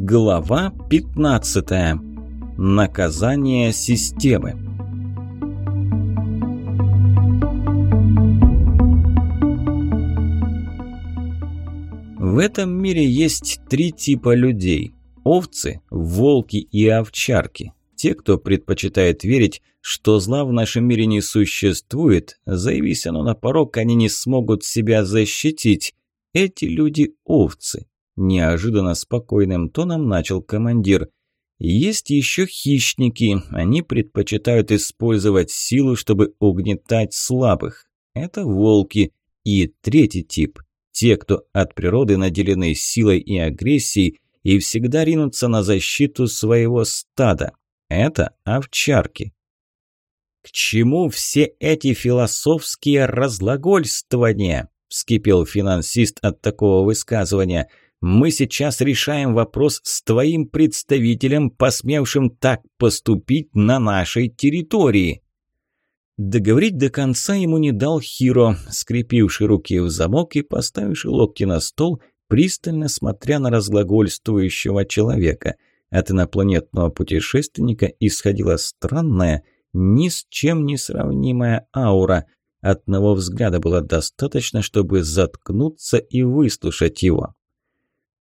Глава 15. Наказание системы. В этом мире есть три типа людей – овцы, волки и овчарки. Те, кто предпочитает верить, что зла в нашем мире не существует, заявись оно на порог, они не смогут себя защитить. Эти люди – овцы. Неожиданно спокойным тоном начал командир. Есть еще хищники, они предпочитают использовать силу, чтобы угнетать слабых. Это волки. И третий тип – те, кто от природы наделены силой и агрессией и всегда ринутся на защиту своего стада. Это овчарки. «К чему все эти философские разглагольствования?» – вскипел финансист от такого высказывания – мы сейчас решаем вопрос с твоим представителем, посмевшим так поступить на нашей территории». Договорить до конца ему не дал Хиро, скрепивший руки в замок и поставивший локти на стол, пристально смотря на разглагольствующего человека. От инопланетного путешественника исходила странная, ни с чем не сравнимая аура. Одного взгляда было достаточно, чтобы заткнуться и выслушать его.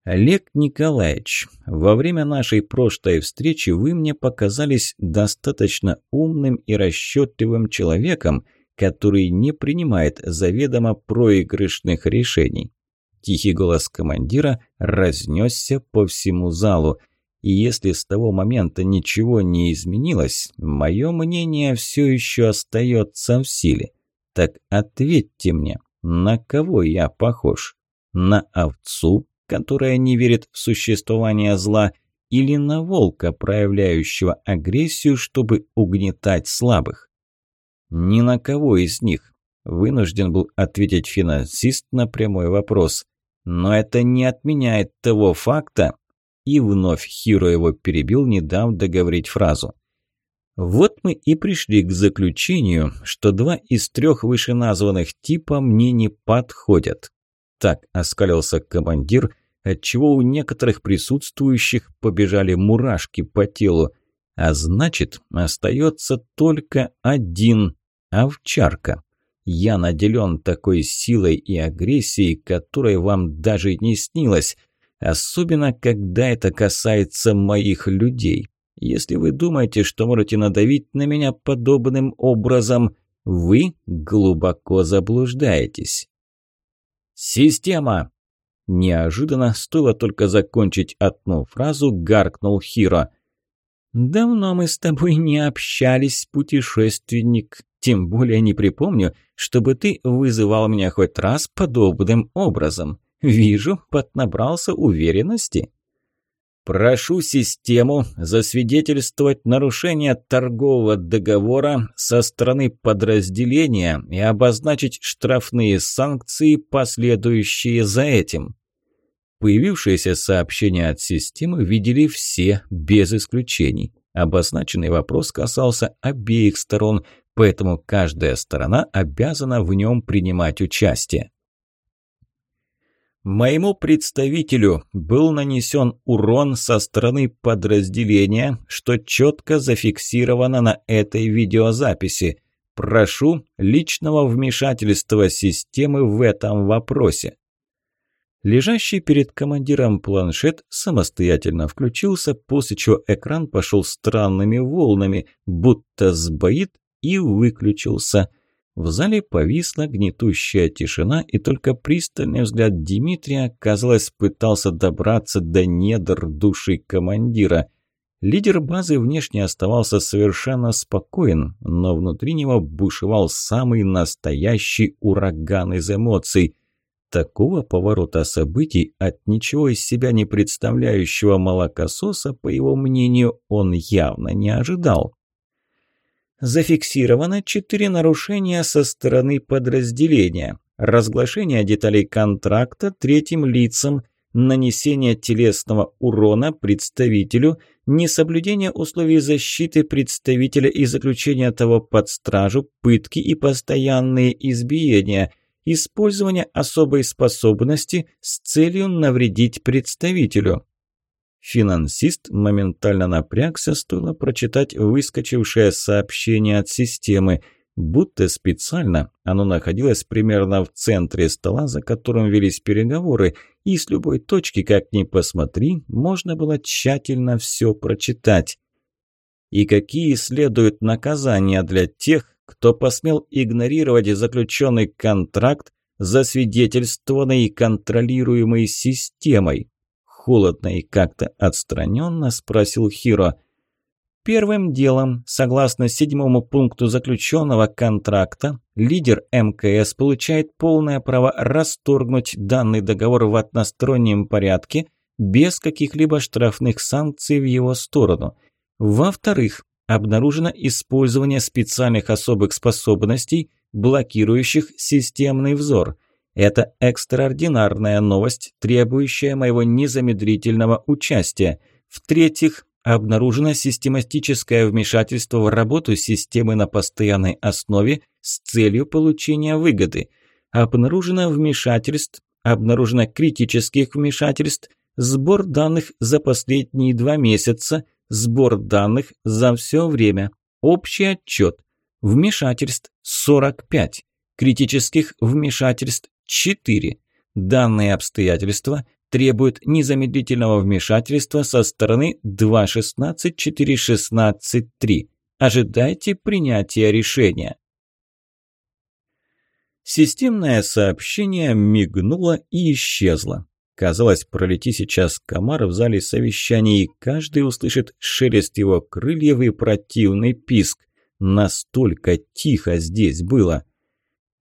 Олег Николаевич, во время нашей прошлой встречи вы мне показались достаточно умным и расчетливым человеком, который не принимает заведомо проигрышных решений. Тихий голос командира разнесся по всему залу. И если с того момента ничего не изменилось, мое мнение все еще остается в силе. Так ответьте мне, на кого я похож? На овцу, которая не верит в существование зла, или на волка, проявляющего агрессию, чтобы угнетать слабых? Ни на кого из них. Вынужден был ответить финансист на прямой вопрос. Но это не отменяет того факта. И вновь Хиро его перебил, не дав договорить фразу. Вот мы и пришли к заключению, что два из трех вышеназванных типа мне не подходят. Так оскалился командир, отчего у некоторых присутствующих побежали мурашки по телу. А значит, остается только один – овчарка. Я наделен такой силой и агрессией, которой вам даже не снилось, особенно когда это касается моих людей. Если вы думаете, что можете надавить на меня подобным образом, вы глубоко заблуждаетесь. «Система!» Неожиданно, стоило только закончить одну фразу, гаркнул Хиро. «Давно мы с тобой не общались, путешественник. Тем более не припомню, чтобы ты вызывал меня хоть раз подобным образом. Вижу, поднабрался уверенности». Прошу систему засвидетельствовать нарушение торгового договора со стороны подразделения и обозначить штрафные санкции, последующие за этим. Появившееся сообщение от системы видели все, без исключений. Обозначенный вопрос касался обеих сторон, поэтому каждая сторона обязана в нем принимать участие. Моему представителю был нанесен урон со стороны подразделения, что четко зафиксировано на этой видеозаписи. Прошу личного вмешательства системы в этом вопросе. Лежащий перед командиром планшет самостоятельно включился, после чего экран пошел странными волнами, будто сбоит и выключился. В зале повисла гнетущая тишина, и только пристальный взгляд Дмитрия, казалось, пытался добраться до недр души командира. Лидер базы внешне оставался совершенно спокоен, но внутри него бушевал самый настоящий ураган из эмоций – Такого поворота событий от ничего из себя не представляющего молокососа, по его мнению, он явно не ожидал. Зафиксировано четыре нарушения со стороны подразделения. Разглашение деталей контракта третьим лицам, нанесение телесного урона представителю, несоблюдение условий защиты представителя и заключение того под стражу, пытки и постоянные избиения – использование особой способности с целью навредить представителю. Финансист моментально напрягся, стоило прочитать выскочившее сообщение от системы. Будто специально оно находилось примерно в центре стола, за которым велись переговоры, и с любой точки, как ни посмотри, можно было тщательно все прочитать. И какие следуют наказания для тех, кто посмел игнорировать заключенный контракт, засвидетельствованный и контролируемый системой? Холодно и как-то отстраненно спросил Хиро. Первым делом, согласно седьмому пункту заключенного контракта, лидер МКС получает полное право расторгнуть данный договор в одностороннем порядке без каких-либо штрафных санкций в его сторону. Во-вторых, обнаружено использование специальных особых способностей, блокирующих системный взор – это экстраординарная новость, требующая моего незамедлительного участия. В-третьих, обнаружено систематическое вмешательство в работу системы на постоянной основе с целью получения выгоды. Обнаружено вмешательств, обнаружено критических вмешательств, сбор данных за последние два месяца, сбор данных за все время, общий отчет, вмешательств 45, критических вмешательств 4. Данные обстоятельства требуют незамедлительного вмешательства со стороны 2.16.4.16.3. Ожидайте принятия решения. Системное сообщение мигнуло и исчезло. Казалось, пролети сейчас комар в зале совещаний, и каждый услышит шелест его крыльев и противный писк. Настолько тихо здесь было.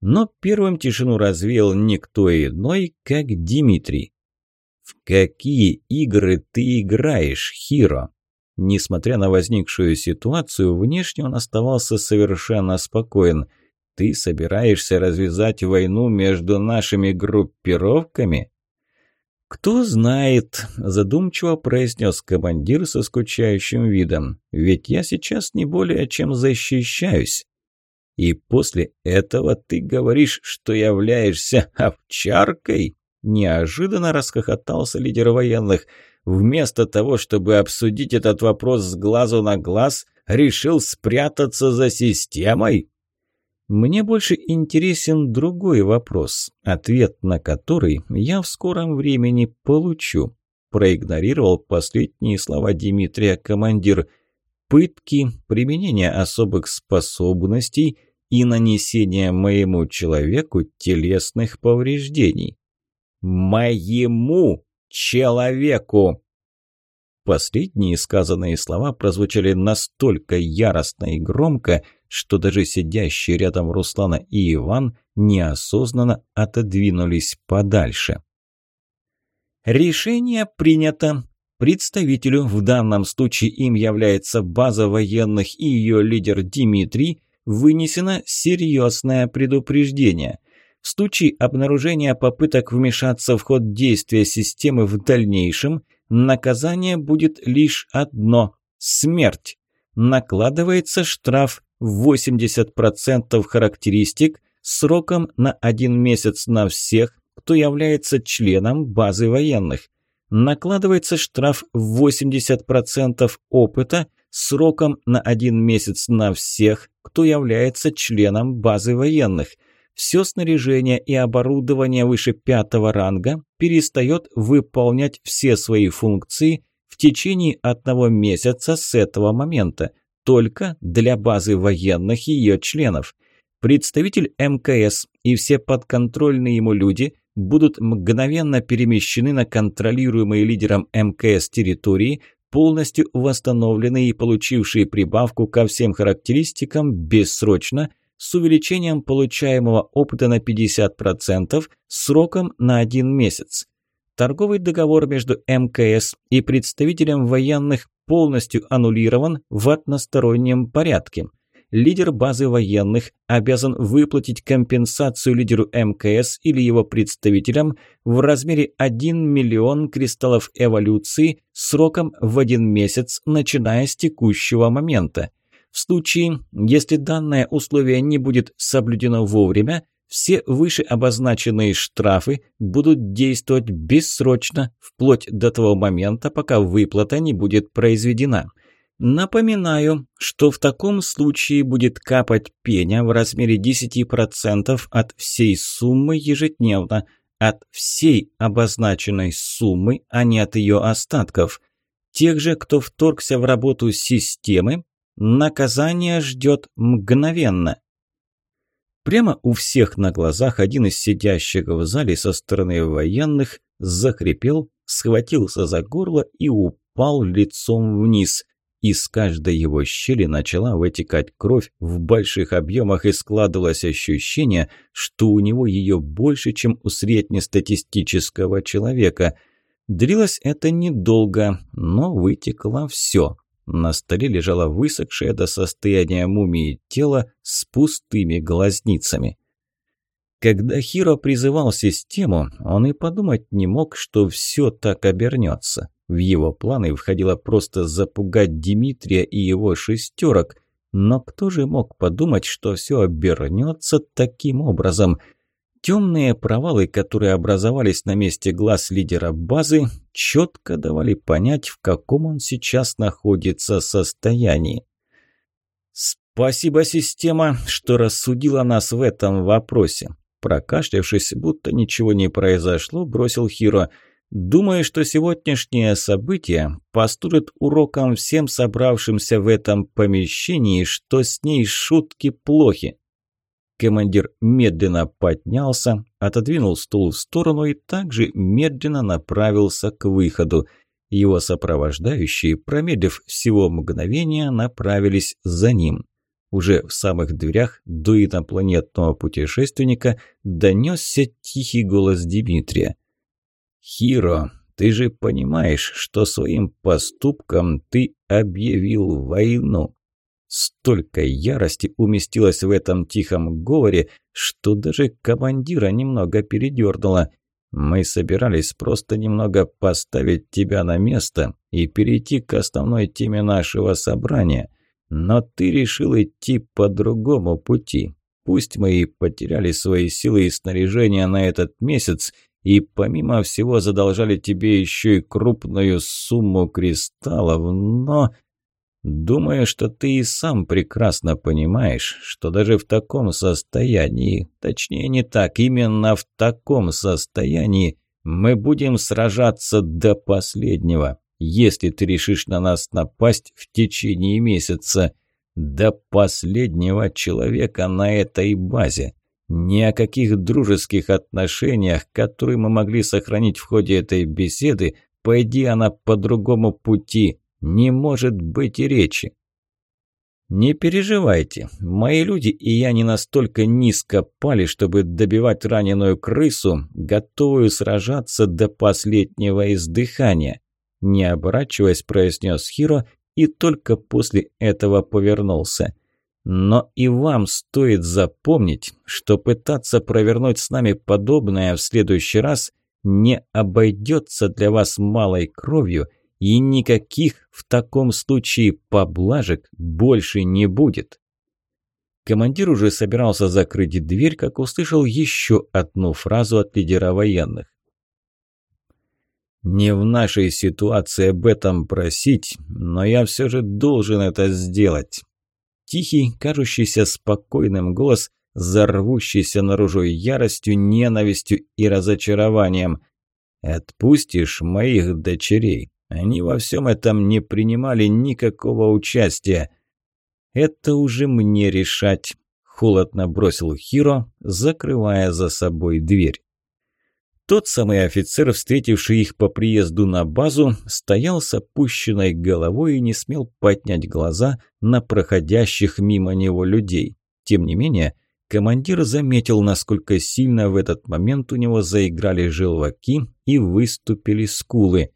Но первым тишину развеял никто иной, как Дмитрий. «В какие игры ты играешь, Хиро?» Несмотря на возникшую ситуацию, внешне он оставался совершенно спокоен. «Ты собираешься развязать войну между нашими группировками?» «Кто знает», – задумчиво произнес командир со скучающим видом. «Ведь я сейчас не более чем защищаюсь». И после этого ты говоришь, что являешься овчаркой?» Неожиданно расхохотался лидер военных. Вместо того, чтобы обсудить этот вопрос с глазу на глаз, решил спрятаться за системой? Мне больше интересен другой вопрос, ответ на который я в скором времени получу. Проигнорировал последние слова Дмитрия командир. Пытки, применение особых способностей – и нанесение моему человеку телесных повреждений. Моему человеку! Последние сказанные слова прозвучали настолько яростно и громко, что даже сидящие рядом Руслана и Иван неосознанно отодвинулись подальше. Решение принято. Представителю, в данном случае им является база военных и ее лидер Дмитрий, вынесено серьезное предупреждение. В случае обнаружения попыток вмешаться в ход действия системы в дальнейшем, наказание будет лишь одно – смерть. Накладывается штраф в 80% характеристик сроком на один месяц на всех, кто является членом базы военных. Накладывается штраф в 80% опыта сроком на один месяц на всех, кто является членом базы военных. Все снаряжение и оборудование выше пятого ранга перестает выполнять все свои функции в течение одного месяца с этого момента, только для базы военных и ее членов. Представитель МКС и все подконтрольные ему люди будут мгновенно перемещены на контролируемые лидером МКС территории, полностью восстановленные и получившие прибавку ко всем характеристикам бессрочно с увеличением получаемого опыта на 50% сроком на один месяц. Торговый договор между МКС и представителем военных полностью аннулирован в одностороннем порядке – лидер базы военных обязан выплатить компенсацию лидеру МКС или его представителям в размере 1 миллион кристаллов эволюции сроком в один месяц, начиная с текущего момента. В случае, если данное условие не будет соблюдено вовремя, все выше обозначенные штрафы будут действовать бессрочно, вплоть до того момента, пока выплата не будет произведена. Напоминаю, что в таком случае будет капать пеня в размере 10% от всей суммы ежедневно, от всей обозначенной суммы, а не от ее остатков. Тех же, кто вторгся в работу системы, наказание ждет мгновенно. Прямо у всех на глазах один из сидящих в зале со стороны военных захрипел, схватился за горло и упал лицом вниз. Из каждой его щели начала вытекать кровь в больших объемах и складывалось ощущение, что у него ее больше, чем у среднестатистического человека. Длилось это недолго, но вытекло все. На столе лежало высохшее до состояния мумии тело с пустыми глазницами. Когда Хиро призывал систему, он и подумать не мог, что все так обернется. В его планы входило просто запугать Дмитрия и его шестерок. Но кто же мог подумать, что все обернется таким образом – Темные провалы, которые образовались на месте глаз лидера базы, четко давали понять, в каком он сейчас находится состоянии. «Спасибо, система, что рассудила нас в этом вопросе». Прокашлявшись, будто ничего не произошло, бросил Хиро. «Думаю, что сегодняшнее событие послужит уроком всем собравшимся в этом помещении, что с ней шутки плохи». Командир медленно поднялся, отодвинул стул в сторону и также медленно направился к выходу. Его сопровождающие, промедлив всего мгновения, направились за ним. Уже в самых дверях до инопланетного путешественника донесся тихий голос Дмитрия. «Хиро, ты же понимаешь, что своим поступком ты объявил войну?» Столько ярости уместилось в этом тихом говоре, что даже командира немного передернуло. Мы собирались просто немного поставить тебя на место и перейти к основной теме нашего собрания. Но ты решил идти по другому пути. Пусть мы и потеряли свои силы и снаряжение на этот месяц, и помимо всего задолжали тебе еще и крупную сумму кристаллов, но... Думаю, что ты и сам прекрасно понимаешь, что даже в таком состоянии, точнее не так, именно в таком состоянии мы будем сражаться до последнего, если ты решишь на нас напасть в течение месяца, до последнего человека на этой базе. Ни о каких дружеских отношениях, которые мы могли сохранить в ходе этой беседы, пойди она по другому пути, не может быть и речи. Не переживайте, мои люди и я не настолько низко пали, чтобы добивать раненую крысу, готовую сражаться до последнего издыхания. Не оборачиваясь, произнес Хиро и только после этого повернулся. Но и вам стоит запомнить, что пытаться провернуть с нами подобное в следующий раз не обойдется для вас малой кровью – и никаких в таком случае поблажек больше не будет. Командир уже собирался закрыть дверь, как услышал еще одну фразу от лидера военных. «Не в нашей ситуации об этом просить, но я все же должен это сделать». Тихий, кажущийся спокойным голос, зарвущийся наружу яростью, ненавистью и разочарованием. «Отпустишь моих дочерей, они во всем этом не принимали никакого участия. «Это уже мне решать», – холодно бросил Хиро, закрывая за собой дверь. Тот самый офицер, встретивший их по приезду на базу, стоял с опущенной головой и не смел поднять глаза на проходящих мимо него людей. Тем не менее, командир заметил, насколько сильно в этот момент у него заиграли желваки и выступили скулы.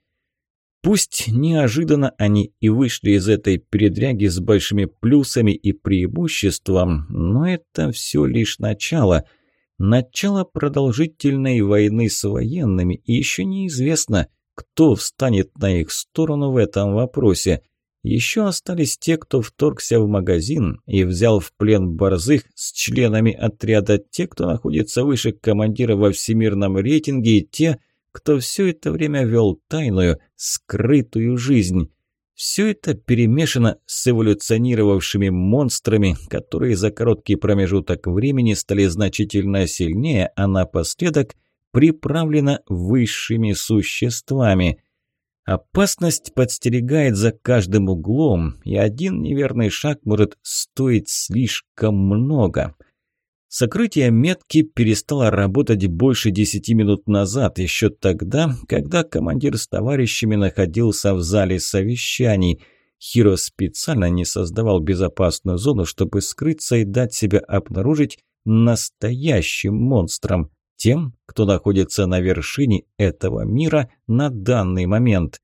Пусть неожиданно они и вышли из этой передряги с большими плюсами и преимуществом, но это все лишь начало. Начало продолжительной войны с военными, и еще неизвестно, кто встанет на их сторону в этом вопросе. Еще остались те, кто вторгся в магазин и взял в плен борзых с членами отряда, те, кто находится выше командира во всемирном рейтинге, и те, кто все это время вел тайную, скрытую жизнь. Все это перемешано с эволюционировавшими монстрами, которые за короткий промежуток времени стали значительно сильнее, а напоследок приправлено высшими существами. Опасность подстерегает за каждым углом, и один неверный шаг может стоить слишком много. Сокрытие метки перестало работать больше десяти минут назад, еще тогда, когда командир с товарищами находился в зале совещаний. Хиро специально не создавал безопасную зону, чтобы скрыться и дать себя обнаружить настоящим монстром, тем, кто находится на вершине этого мира на данный момент.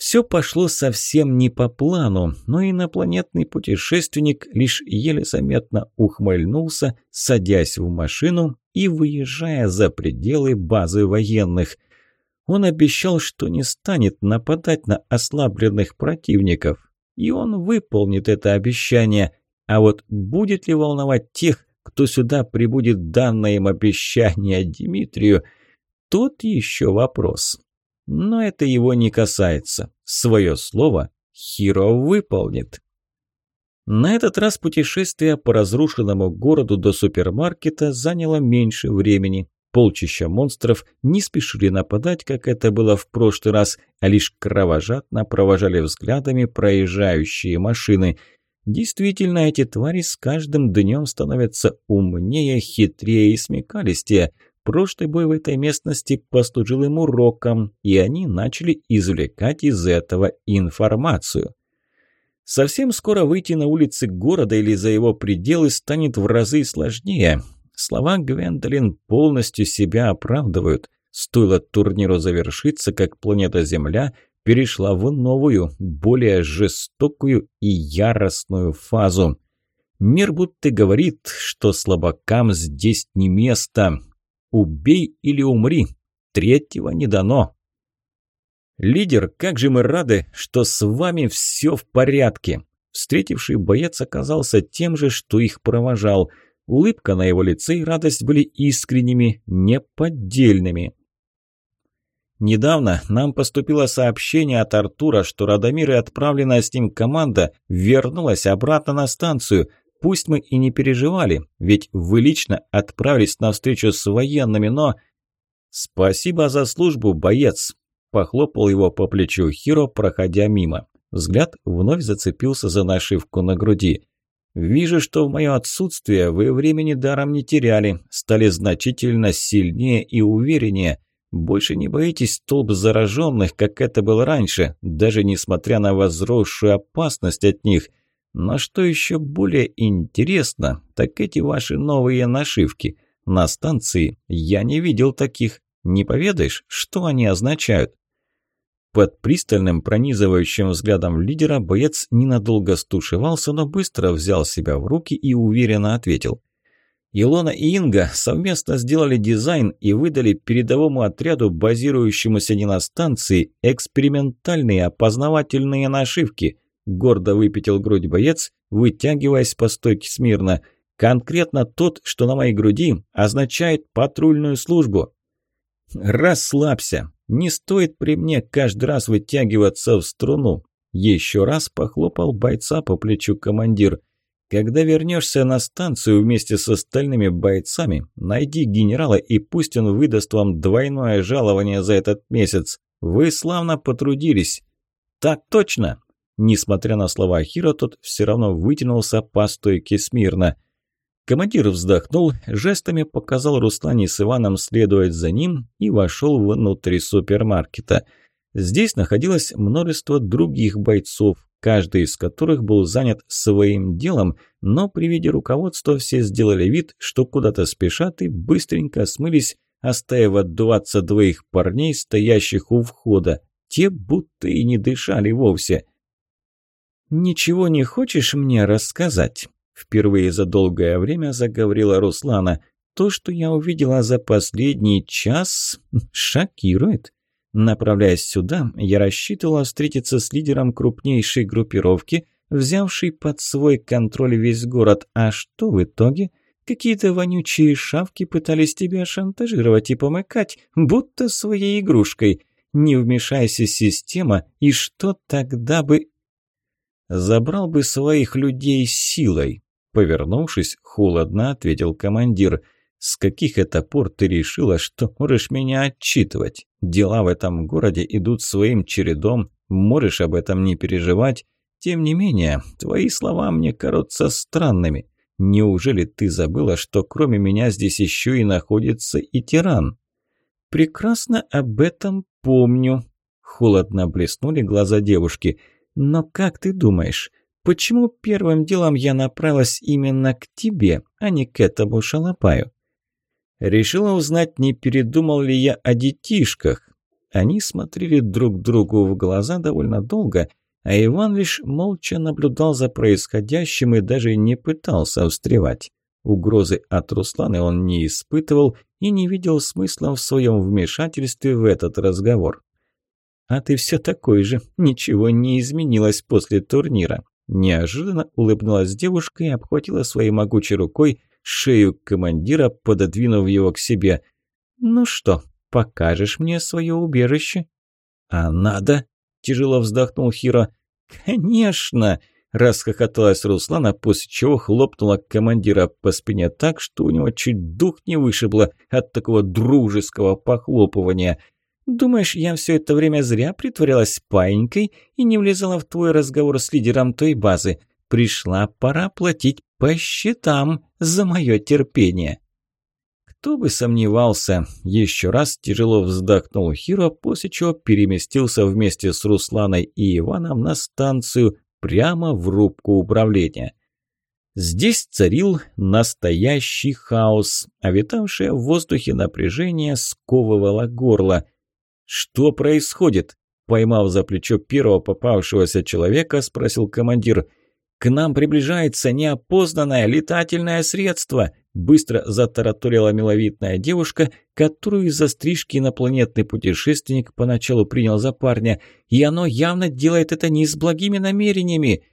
Все пошло совсем не по плану, но инопланетный путешественник лишь еле заметно ухмыльнулся, садясь в машину и выезжая за пределы базы военных. Он обещал, что не станет нападать на ослабленных противников, и он выполнит это обещание. А вот будет ли волновать тех, кто сюда прибудет данное им обещание Дмитрию, тот еще вопрос. Но это его не касается. Свое слово Хиро выполнит. На этот раз путешествие по разрушенному городу до супермаркета заняло меньше времени. Полчища монстров не спешили нападать, как это было в прошлый раз, а лишь кровожадно провожали взглядами проезжающие машины. Действительно, эти твари с каждым днем становятся умнее, хитрее и смекалистее – Прошлый бой в этой местности послужил им уроком, и они начали извлекать из этого информацию. Совсем скоро выйти на улицы города или за его пределы станет в разы сложнее. Слова Гвендолин полностью себя оправдывают. Стоило турниру завершиться, как планета Земля перешла в новую, более жестокую и яростную фазу. Мир будто говорит, что слабакам здесь не место, Убей или умри. Третьего не дано. «Лидер, как же мы рады, что с вами все в порядке!» Встретивший боец оказался тем же, что их провожал. Улыбка на его лице и радость были искренними, неподдельными. Недавно нам поступило сообщение от Артура, что Радомир и отправленная с ним команда вернулась обратно на станцию. Пусть мы и не переживали, ведь вы лично отправились на встречу с военными, но... Спасибо за службу, боец! Похлопал его по плечу Хиро, проходя мимо. Взгляд вновь зацепился за нашивку на груди. «Вижу, что в мое отсутствие вы времени даром не теряли, стали значительно сильнее и увереннее. Больше не боитесь столб зараженных, как это было раньше, даже несмотря на возросшую опасность от них. Но что еще более интересно, так эти ваши новые нашивки. На станции я не видел таких. Не поведаешь, что они означают? Под пристальным пронизывающим взглядом лидера боец ненадолго стушевался, но быстро взял себя в руки и уверенно ответил. Илона и Инга совместно сделали дизайн и выдали передовому отряду, базирующемуся не на станции, экспериментальные опознавательные нашивки – гордо выпятил грудь боец, вытягиваясь по стойке смирно. «Конкретно тот, что на моей груди, означает патрульную службу». «Расслабься, не стоит при мне каждый раз вытягиваться в струну», еще раз похлопал бойца по плечу командир. «Когда вернешься на станцию вместе с остальными бойцами, найди генерала и пусть он выдаст вам двойное жалование за этот месяц. Вы славно потрудились». «Так точно!» Несмотря на слова Хиро, тот все равно вытянулся по стойке смирно. Командир вздохнул, жестами показал Руслане с Иваном следовать за ним и вошел внутрь супермаркета. Здесь находилось множество других бойцов, каждый из которых был занят своим делом, но при виде руководства все сделали вид, что куда-то спешат и быстренько смылись, оставив двадцать двоих парней, стоящих у входа. Те будто и не дышали вовсе. «Ничего не хочешь мне рассказать?» Впервые за долгое время заговорила Руслана. «То, что я увидела за последний час, шокирует. Направляясь сюда, я рассчитывала встретиться с лидером крупнейшей группировки, взявшей под свой контроль весь город. А что в итоге? Какие-то вонючие шавки пытались тебя шантажировать и помыкать, будто своей игрушкой. Не вмешайся, система, и что тогда бы... Забрал бы своих людей силой. Повернувшись, холодно ответил командир – с каких это пор ты решила, что можешь меня отчитывать? Дела в этом городе идут своим чередом, можешь об этом не переживать. Тем не менее, твои слова мне кажутся странными. Неужели ты забыла, что кроме меня здесь еще и находится и тиран? Прекрасно об этом помню. Холодно блеснули глаза девушки. Но как ты думаешь, почему первым делом я направилась именно к тебе, а не к этому шалопаю? Решила узнать, не передумал ли я о детишках. Они смотрели друг другу в глаза довольно долго, а Иван лишь молча наблюдал за происходящим и даже не пытался встревать. Угрозы от Русланы он не испытывал и не видел смысла в своем вмешательстве в этот разговор. «А ты все такой же, ничего не изменилось после турнира», Неожиданно улыбнулась девушка и обхватила своей могучей рукой шею командира, пододвинув его к себе. «Ну что, покажешь мне свое убежище?» «А надо?» – тяжело вздохнул Хиро. «Конечно!» – расхохоталась Руслана, после чего хлопнула командира по спине так, что у него чуть дух не вышибло от такого дружеского похлопывания. «Думаешь, я все это время зря притворялась паинькой и не влезала в твой разговор с лидером той базы? Пришла пора платить по счетам за мое терпение. Кто бы сомневался, еще раз тяжело вздохнул Хиро, после чего переместился вместе с Русланой и Иваном на станцию прямо в рубку управления. Здесь царил настоящий хаос, а витавшее в воздухе напряжение сковывало горло. «Что происходит?» Поймав за плечо первого попавшегося человека, спросил командир – «К нам приближается неопознанное летательное средство!» Быстро затараторила миловидная девушка, которую из-за стрижки инопланетный путешественник поначалу принял за парня. «И оно явно делает это не с благими намерениями!»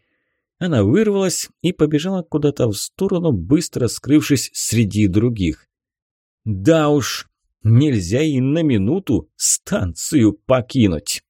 Она вырвалась и побежала куда-то в сторону, быстро скрывшись среди других. «Да уж, нельзя и на минуту станцию покинуть!»